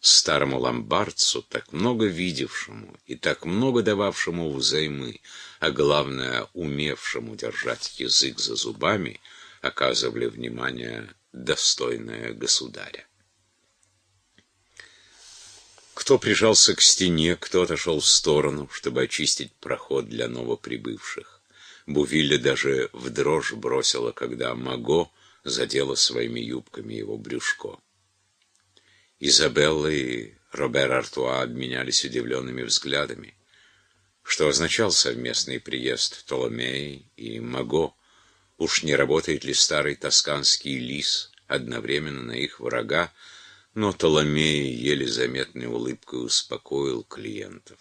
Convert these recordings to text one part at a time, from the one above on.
старому ломбардцу, так много видевшему и так много дававшему взаймы, а главное, умевшему держать язык за зубами, оказывали внимание достойное государя. Кто прижался к стене, кто отошел в сторону, чтобы очистить проход для новоприбывших. Бувилля даже в дрожь бросила, когда Маго задела своими юбками его брюшко. Изабелла и Робер Артуа обменялись удивленными взглядами. Что означал совместный приезд Толомеи и Маго? Уж не работает ли старый тосканский лис одновременно на их врага? Но Толомей еле заметной улыбкой успокоил клиентов.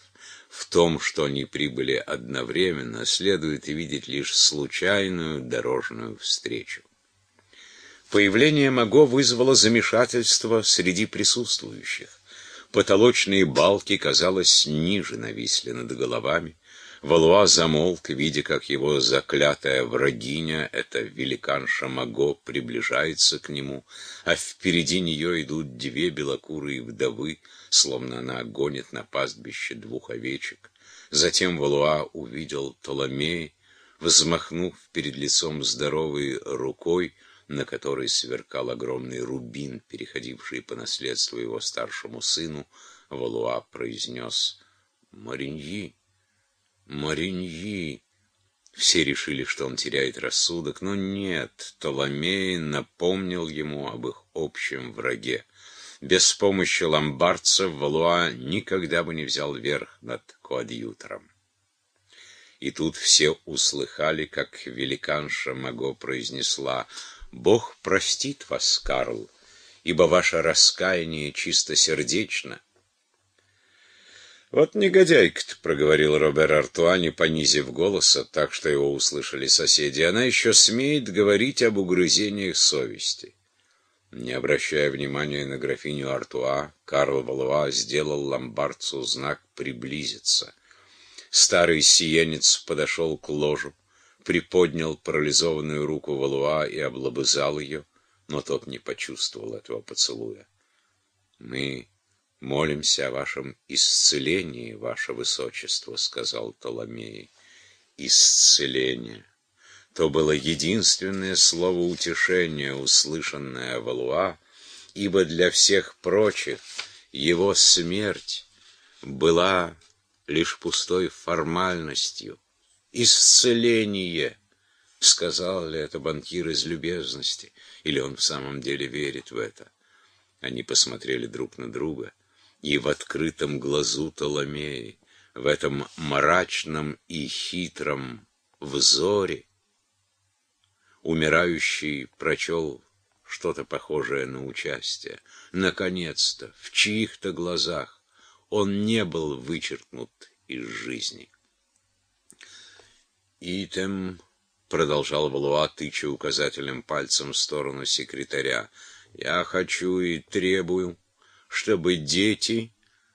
В том, что они прибыли одновременно, следует видеть лишь случайную дорожную встречу. Появление Маго вызвало замешательство среди присутствующих. Потолочные балки, казалось, ниже нависли над головами. Валуа замолк, видя, как его заклятая врагиня, эта великанша Маго, приближается к нему, а впереди нее идут две белокурые вдовы, словно она гонит на пастбище двух овечек. Затем Валуа увидел Толомей, взмахнув перед лицом здоровой рукой, на которой сверкал огромный рубин, переходивший по наследству его старшему сыну, Валуа произнес «Мариньи, Мариньи». Все решили, что он теряет рассудок, но нет, Толомей напомнил ему об их общем враге. Без помощи ломбардцев Валуа никогда бы не взял верх над коадьютором. И тут все услыхали, как великанша Маго произнесла Бог простит вас, Карл, ибо ваше раскаяние чистосердечно. «Вот негодяйка-то», — проговорил Робер Артуа, не понизив голоса, так что его услышали соседи, — «она еще смеет говорить об угрызениях совести». Не обращая внимания на графиню Артуа, Карл Валуа сделал ломбардцу знак «приблизиться». Старый сиенец подошел к ложу, приподнял парализованную руку Валуа и облобызал ее, но тот не почувствовал этого поцелуя. «Мы молимся о вашем исцелении, ваше высочество», — сказал Толомей. «Исцеление». То было единственное слово утешения, услышанное Валуа, ибо для всех прочих его смерть была лишь пустой формальностью, исцеление. Сказал ли это банкир из любезности, или он в самом деле верит в это? Они посмотрели друг на друга, и в открытом глазу Толомеи, в этом мрачном и хитром взоре, умирающий прочел что-то похожее на участие. Наконец-то, в чьих-то глазах он не был вычеркнут из жизни. «Итем», — продолжал Валуа, тыча указательным пальцем в сторону секретаря, — «я хочу и требую, чтобы дети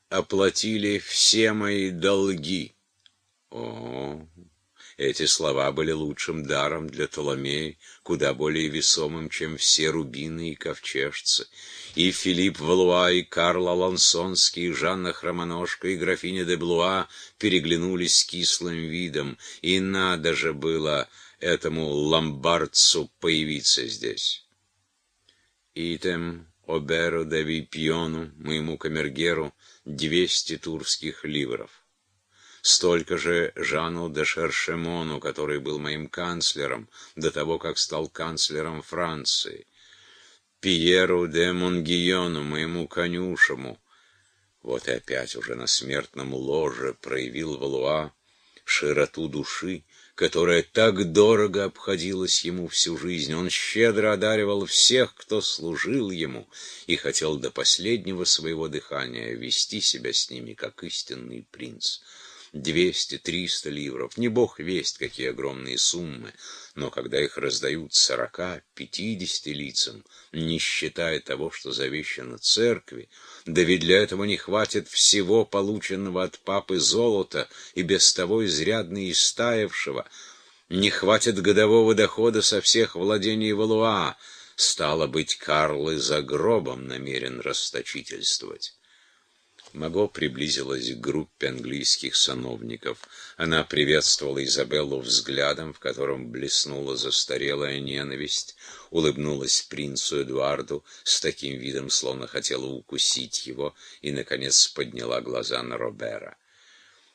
оплатили все мои долги». О, эти слова были лучшим даром для Толомея, куда более весомым, чем все рубины и ковчежцы. И Филипп Валуа, и Карл Алансонский, и Жанна Хромоножка, и графиня де Блуа переглянулись с кислым видом, и надо же было этому ломбардцу появиться здесь. Итем Оберу де Випьону, моему камергеру, двести турских ливров столько же Жану де Шершемону, который был моим канцлером до того, как стал канцлером Франции, Пьеру де Монгиону, моему конюшему. Вот и опять уже на смертном ложе проявил Валуа широту души, которая так дорого обходилась ему всю жизнь. Он щедро одаривал всех, кто служил ему, и хотел до последнего своего дыхания вести себя с ними, как истинный принц двести, триста ливров, не бог весть, какие огромные суммы, но когда их раздают сорока, пятидесяти лицам, не считая того, что завещано церкви, да ведь для этого не хватит всего полученного от папы золота и без того изрядно истаявшего, не хватит годового дохода со всех владений Валуа, стало быть, Карл и за гробом намерен расточительствовать. Маго приблизилась к группе английских сановников. Она приветствовала Изабеллу взглядом, в котором блеснула застарелая ненависть, улыбнулась принцу Эдуарду с таким видом, словно хотела укусить его, и, наконец, подняла глаза на Робера.